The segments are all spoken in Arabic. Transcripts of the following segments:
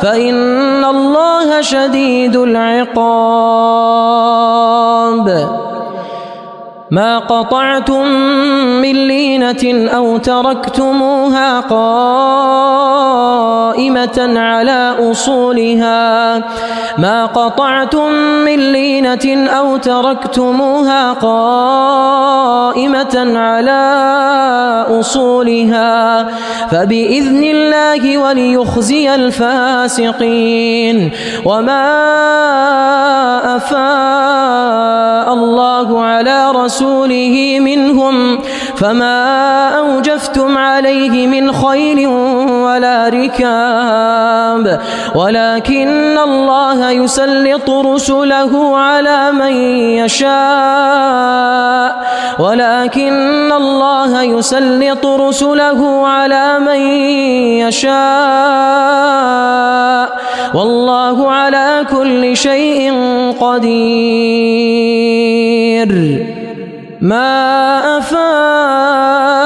فإن الله شديد العقاب. ما قطعتم من لينة أو تركتموها قائمة على أصولها. ما قطعتم من لينة أو تركتموها قائمة على أصولها. فبإذن الله وليخزي الفاسقين. وما أفاء الله على رسوله منهم فما أوجفتم عليه من خيل ولا ركاب. ولكن الله يسلط رسله على من يشاء. ولكن الله يسلط رسله على من يشاء. والله على كل شيء قدير. ما أفاء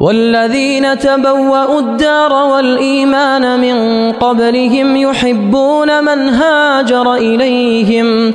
والذين تبوأوا الدار والإيمان من قبلهم يحبون من هاجر إليهم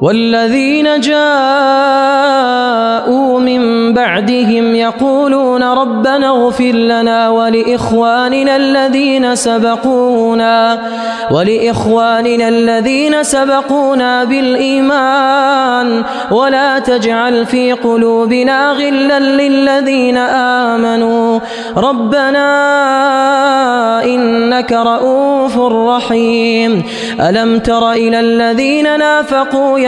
والذين جاءوا من بعدهم يقولون ربنا اغفر لنا ولإخواننا الذين سبقونا ولإخواننا الذين سبقونا بالإيمان ولا تجعل في قلوبنا غلا للذين آمنوا. ربنا إنك رؤوف رحيم. ألم تر إلى الذين نافقوا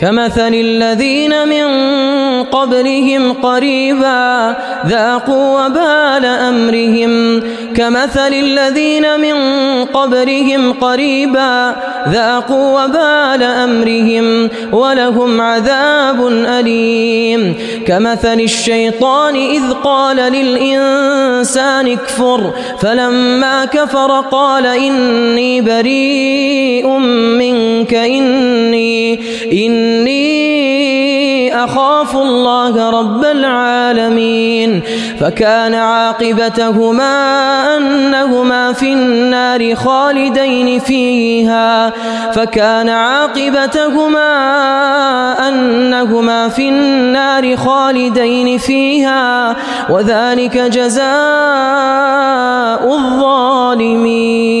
كمثل الذين من قبلهم قريبا ذاقوا وبال أمرهم كمثل الذين من قبرهم قريبا ذاقوا وبال أمرهم ولهم عذاب أليم. كمثل الشيطان إذ قال للإنسان اكفر فلما كفر قال إني بريء منك إني إني أخاف الله رب العالمين فكان عاقبتهما أنهما في النار خالدين فيها فكان عاقبتهما أنهما في النار خالدين فيها وذلك جزاء الظالمين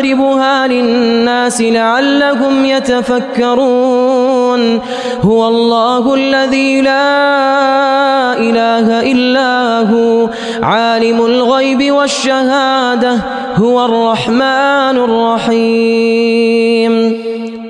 للناس لعلهم يتفكرون. هو الله الذي لا إله إلا هو عالم الغيب والشهادة هو الرحمن الرحيم.